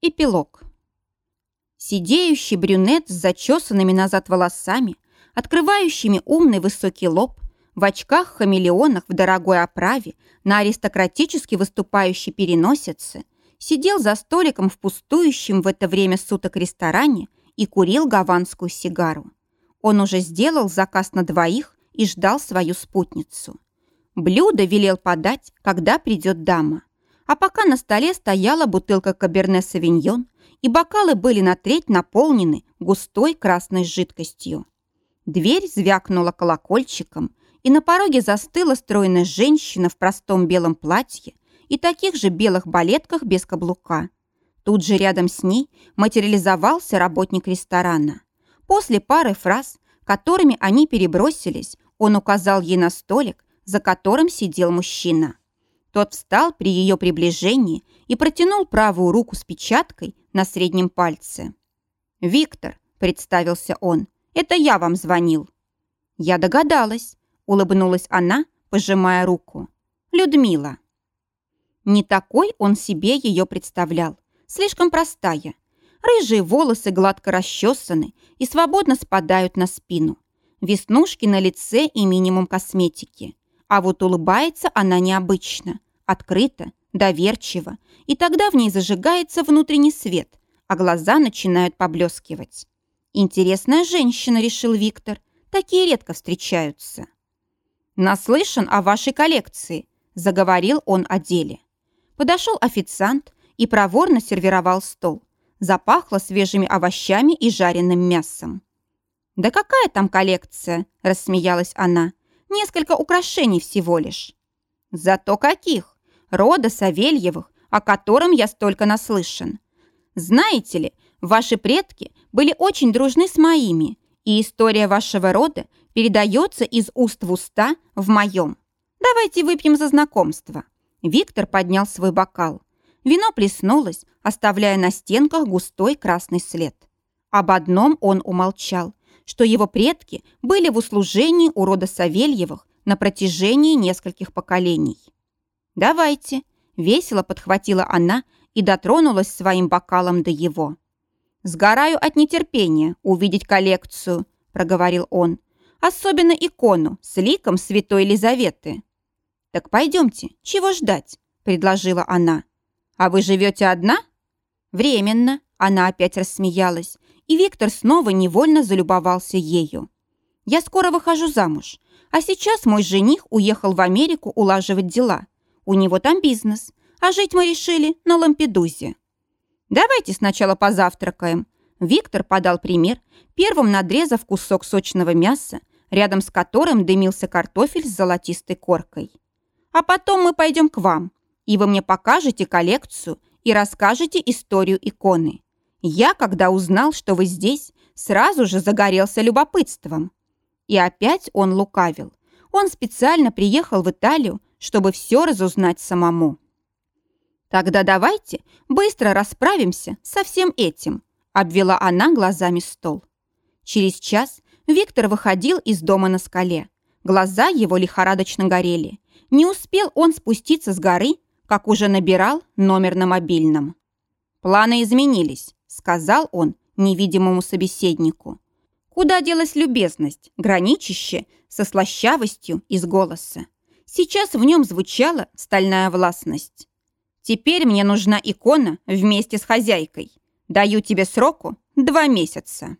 Эпилог. Сидеющий брюнет с зачесанными назад волосами, открывающими умный высокий лоб, в очках-хамелеонах в дорогой оправе, на аристократически выступающей переносице, сидел за столиком в пустующем в это время суток ресторане и курил гаванскую сигару. Он уже сделал заказ на двоих и ждал свою спутницу. Блюдо велел подать, когда придет дама. А пока на столе стояла бутылка каберне-савиньон, и бокалы были на треть наполнены густой красной жидкостью. Дверь звякнула колокольчиком, и на пороге застыла стройная женщина в простом белом платье и таких же белых балетках без каблука. Тут же рядом с ней материализовался работник ресторана. После пары фраз, которыми они перебросились, он указал ей на столик, за которым сидел мужчина. Тот встал при ее приближении и протянул правую руку с печаткой на среднем пальце. «Виктор», — представился он, — «это я вам звонил». «Я догадалась», — улыбнулась она, пожимая руку. «Людмила». Не такой он себе ее представлял. Слишком простая. Рыжие волосы гладко расчесаны и свободно спадают на спину. Веснушки на лице и минимум косметики. А вот улыбается она необычно, открыто, доверчиво, и тогда в ней зажигается внутренний свет, а глаза начинают поблескивать. Интересная женщина, решил Виктор, такие редко встречаются. «Наслышан о вашей коллекции», – заговорил он о деле. Подошел официант и проворно сервировал стол. Запахло свежими овощами и жареным мясом. «Да какая там коллекция?» – рассмеялась она. Несколько украшений всего лишь. Зато каких? Рода Савельевых, о котором я столько наслышан. Знаете ли, ваши предки были очень дружны с моими, и история вашего рода передается из уст в уста в моем. Давайте выпьем за знакомство. Виктор поднял свой бокал. Вино плеснулось, оставляя на стенках густой красный след. Об одном он умолчал что его предки были в услужении у рода Савельевых на протяжении нескольких поколений. «Давайте», — весело подхватила она и дотронулась своим бокалом до его. «Сгораю от нетерпения увидеть коллекцию», — проговорил он, «особенно икону с ликом святой Елизаветы». «Так пойдемте, чего ждать?» — предложила она. «А вы живете одна?» «Временно», — она опять рассмеялась и Виктор снова невольно залюбовался ею. «Я скоро выхожу замуж, а сейчас мой жених уехал в Америку улаживать дела. У него там бизнес, а жить мы решили на Лампедузе». «Давайте сначала позавтракаем». Виктор подал пример, первым надрезав кусок сочного мяса, рядом с которым дымился картофель с золотистой коркой. «А потом мы пойдем к вам, и вы мне покажете коллекцию и расскажете историю иконы. Я, когда узнал, что вы здесь, сразу же загорелся любопытством. И опять он лукавил. Он специально приехал в Италию, чтобы все разузнать самому. «Тогда давайте быстро расправимся со всем этим», обвела она глазами стол. Через час Виктор выходил из дома на скале. Глаза его лихорадочно горели. Не успел он спуститься с горы, как уже набирал номер на мобильном. Планы изменились сказал он невидимому собеседнику. Куда делась любезность, граничище со слащавостью из голоса? Сейчас в нем звучала стальная властность. «Теперь мне нужна икона вместе с хозяйкой. Даю тебе сроку два месяца».